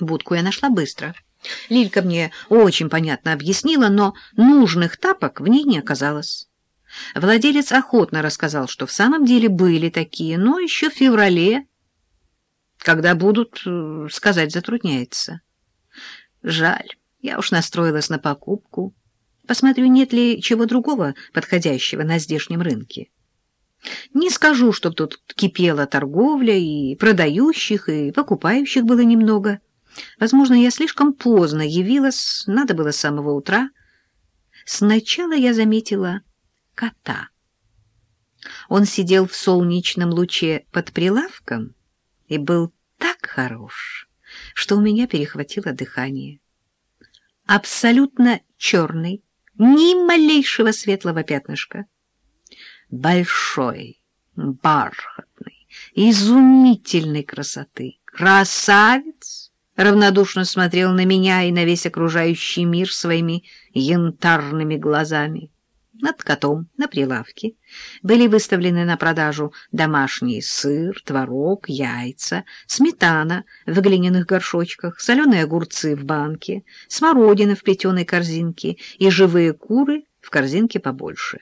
Будку я нашла быстро. Лилька мне очень понятно объяснила, но нужных тапок в ней не оказалось. Владелец охотно рассказал, что в самом деле были такие, но еще в феврале, когда будут, э, сказать затрудняется. Жаль, я уж настроилась на покупку. Посмотрю, нет ли чего другого подходящего на здешнем рынке. Не скажу, чтоб тут кипела торговля, и продающих, и покупающих было немного. Возможно, я слишком поздно явилась, надо было с самого утра. Сначала я заметила кота. Он сидел в солнечном луче под прилавком и был так хорош, что у меня перехватило дыхание. Абсолютно черный, ни малейшего светлого пятнышка. Большой, бархатный, изумительной красоты. Красавец! Равнодушно смотрел на меня и на весь окружающий мир своими янтарными глазами. Над котом на прилавке были выставлены на продажу домашний сыр, творог, яйца, сметана в глиняных горшочках, соленые огурцы в банке, смородина в плетеной корзинке и живые куры в корзинке побольше.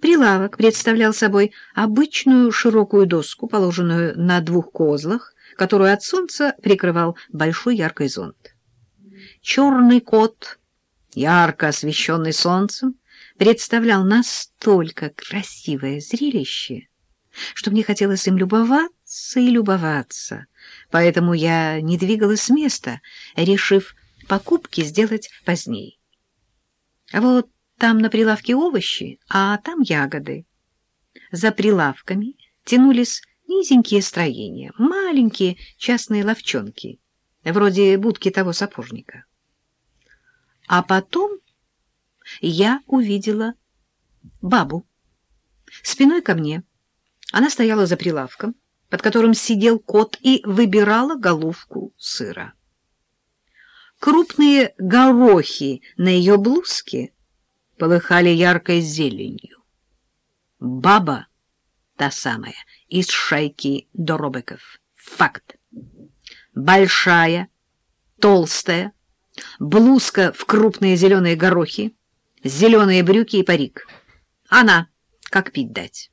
Прилавок представлял собой обычную широкую доску, положенную на двух козлах, которую от солнца прикрывал большой яркий зонт. Черный кот, ярко освещенный солнцем, представлял настолько красивое зрелище, что мне хотелось им любоваться и любоваться, поэтому я не двигалась с места, решив покупки сделать позднее. А вот там на прилавке овощи, а там ягоды. За прилавками тянулись низенькие строения, маленькие частные ловчонки, вроде будки того сапожника. А потом я увидела бабу спиной ко мне. Она стояла за прилавком, под которым сидел кот и выбирала головку сыра. Крупные горохи на ее блузке полыхали яркой зеленью. Баба та самая, из шайки Доробеков. Факт. Большая, толстая, блузка в крупные зеленые горохи, зеленые брюки и парик. Она, как пить дать.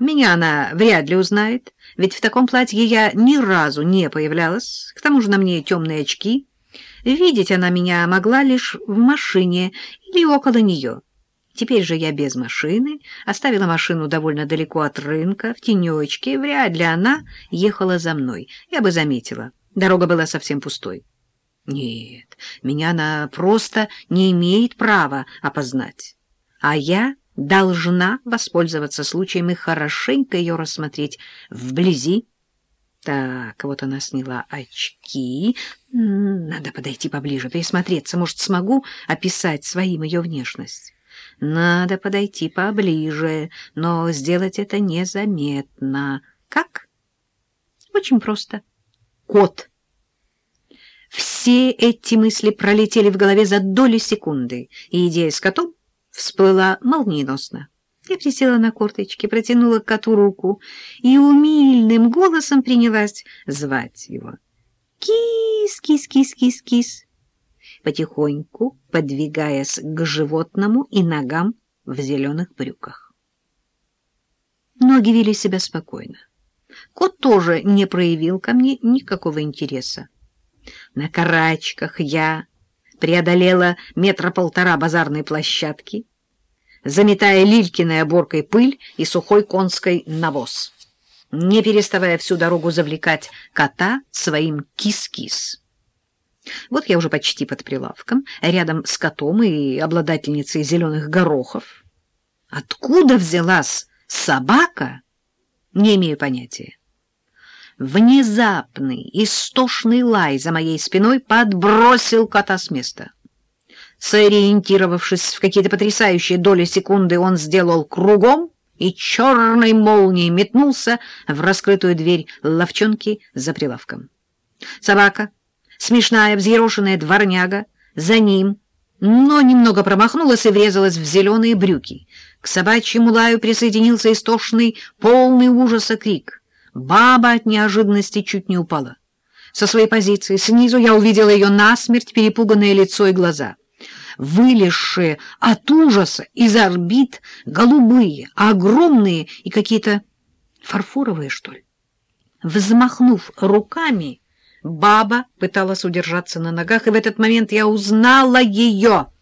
Меня она вряд ли узнает, ведь в таком платье я ни разу не появлялась, к тому же на мне темные очки. Видеть она меня могла лишь в машине или около нее. Теперь же я без машины, оставила машину довольно далеко от рынка, в тенечке, вряд ли она ехала за мной. Я бы заметила, дорога была совсем пустой. Нет, меня она просто не имеет права опознать. А я должна воспользоваться случаем и хорошенько ее рассмотреть вблизи. Так, вот она сняла очки. Надо подойти поближе, присмотреться. Может, смогу описать своим ее внешность. Надо подойти поближе, но сделать это незаметно. Как? Очень просто. Кот. Все эти мысли пролетели в голове за доли секунды, и идея с котом всплыла молниеносно. Я присела на корточки, протянула к коту руку и умильным голосом принялась звать его. «Кис, кис, кис, кис, кис!» Потихоньку подвигаясь к животному и ногам в зеленых брюках. Ноги вели себя спокойно. Кот тоже не проявил ко мне никакого интереса. На карачках я преодолела метра полтора базарной площадки, заметая лилькиной оборкой пыль и сухой конской навоз, не переставая всю дорогу завлекать кота своим кис-кис. Вот я уже почти под прилавком, рядом с котом и обладательницей зеленых горохов. Откуда взялась собака, не имею понятия. Внезапный, истошный лай за моей спиной подбросил кота с места. Сориентировавшись в какие-то потрясающие доли секунды, он сделал кругом и черной молнией метнулся в раскрытую дверь ловчонки за прилавком. Собака смешная взъерошенная дворняга, за ним, но немного промахнулась и врезалась в зеленые брюки. К собачьему лаю присоединился истошный, полный ужаса крик. Баба от неожиданности чуть не упала. со своей позиции. Снизу я увидела ее насмерть перепуганное лицо и глаза. Вылезшие от ужаса из орбит голубые, огромные и какие-то фарфоровые, что ли. Взмахнув руками, баба пыталась удержаться на ногах, и в этот момент я узнала ее —